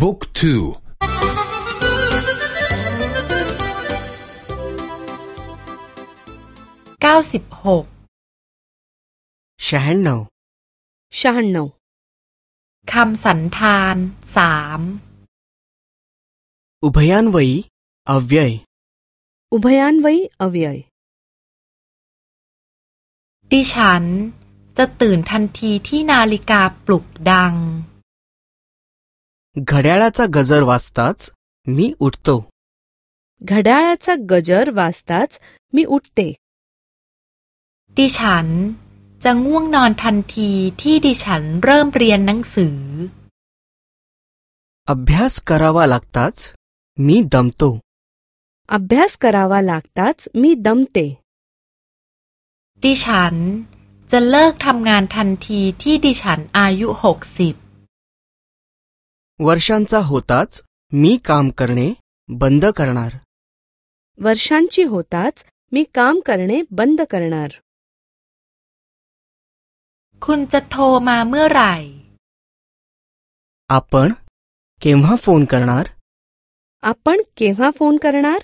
บุ๊กทูเก้าสิบหกชาฮันโนชาฮันโนคำสันธานสามอุบยานวัยอวยยอุบยานวัยอวยยดิฉันจะตื่นทันทีที่นาฬิกาปลุกดัง घड्याळाचा गजर वाजताच मी उठतो घड्याळाचा गजर वाजताच मी उठते ดิฉันจะง่วงนอนทันทีที่ดิฉันเริ่มเรียนหนังสือ अभ्यास करावा लागताच मी दमतो अभ्यास करावा लागताच मी दमते ดิฉันจะเลิกทำงานทันทีที่ดิฉันอายุหกสิบ वर्षांचा होताच मी काम करणे बंद करणार वर्षांची होताच मी काम करणे बंद करणार คุณจะโทรมาเมื่อไหร่ आपण केव्हा फोन करणार आपण केव्हा फोन करणार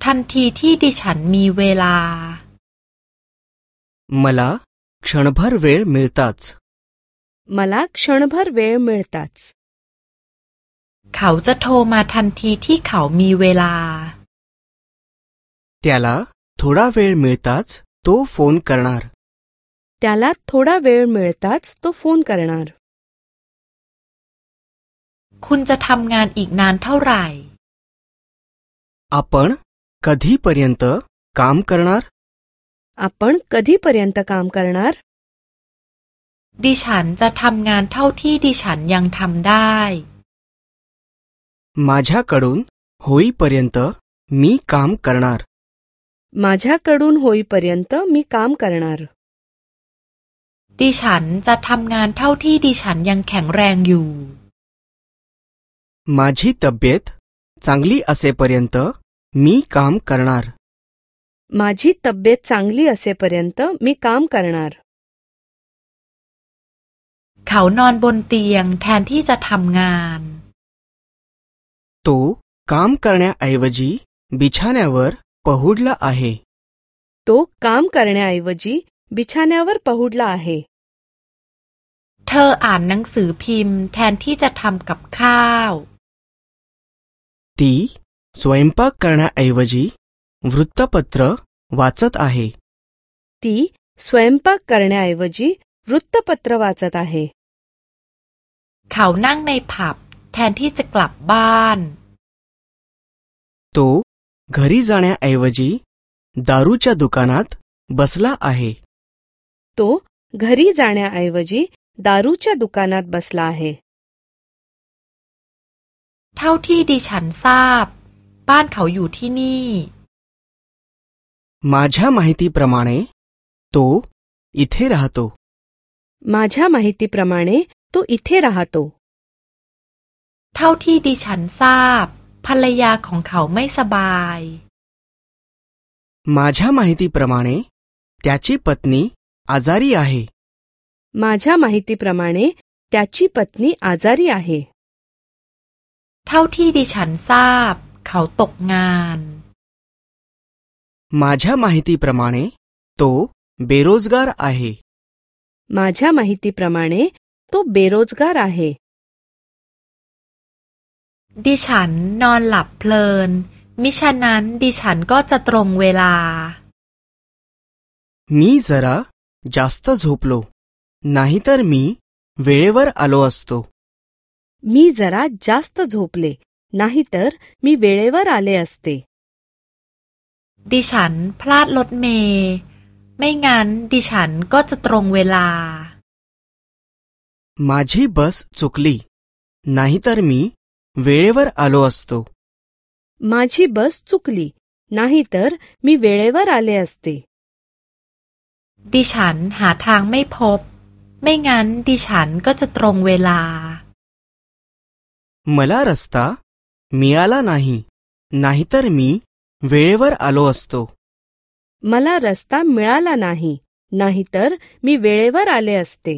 ทันทีที่ดิฉันมีเวลา मला क्षणभर वेळ मिळताच मला क्षणभर वेळ मिळताच เขาจะโทรมาทันทีที่เขามีเวลา त्याला थोडा वेळ मिळताच तो फोन करणार त्याला थोडा वेळ मिळताच तो फोन करणार คุณจะทำงานอีกนานเท่าไหร่ आपण कधीपर्यंत काम करणार आपण कधीपर्यंत काम करणार ดิฉันจะทำงานเท่าที่ดิฉันยังทำได้ माझ्याकडून होईपर्यंत मी काम करणार माझ्याकडून होईपर्यंत मी काम करणार ดิฉันจะทำงานเท่าที่ดิฉันยังแข็งแรงอยู่ माझी तब्येत चांगली असेपर्यंत मी काम करणार माझी तब्येत चांगली असेपर्यंत मी काम करणार เขานอนบนเตียงแทนที่จะทำงาน तो काम करण्याऐवजी बिछाण्यावर पहुडला आहे तो काम करण्याऐवजी बिछाण्यावर पहुडला आहे เธออ่านหนังสือพิมพ์ แทนที่จะทำกับข้าว ती स्वयंपाक करण्याऐवजी वृत्तपत्र वाचत आहे ती स्वयंपाक करण्याऐवजी वृत्तपत्र वाचत आहे เขานั่งในผับ แทนที่จะกลับบ้าน तो घरी जाण्याऐवजी दारूच्या दुकानात बसला आहे तो घरी जाण्याऐवजी दारूच्या दुकानात बसला आहे เท่าที่ดิฉันทราบ บ้านเขาอยู่ที่นี่ माझ्या माहितीप्रमाणे तो इथे राहतो माझ्या माहितीप्रमाणे तो इथे राहतो เท่าที่ดิฉันทราบ ภรรยาของเขาไม่สบาย माझ्या माहितीप्रमाणे त्याची पत्नी आजारी आहे माझ्या माहितीप्रमाणे त्याची पत्नी आजारी आहे เท่าที่ดิฉันทราบ เขาตกงาน माझ्या माहितीप्रमाणे तो बेरोजगार आहे माझ्या माहितीप्रमाणे तो बेरोजगार आहे ดิฉันนอนหลับเพลิน มิฉะนั้นดิฉันก็จะตรงเวลา मी जरा जास्त झोपलो नाहीतर मी वेळेवर आलो असतो मी जरा जास्त झोपले नाहीतर मी वेळेवर आले असते ดิฉันพลาดรถเมย์ไม่งั้นดิฉันก็จะตรงเวลา माझी बस चुकली नाहीतर मी वेळेवर आलो असतो माझी बस चुकली नाहीतर मी वेळेवर आले असते ดิฉันหาทางไม่พบ ไม่งั้นดิฉันก็จะตรงเวลา मला रस्ता मिळाला नाही नाहीतर मी वेळेवर आलो असतो मला रस्ता मिळाला नाही नाहीतर मी वेळेवर आले असते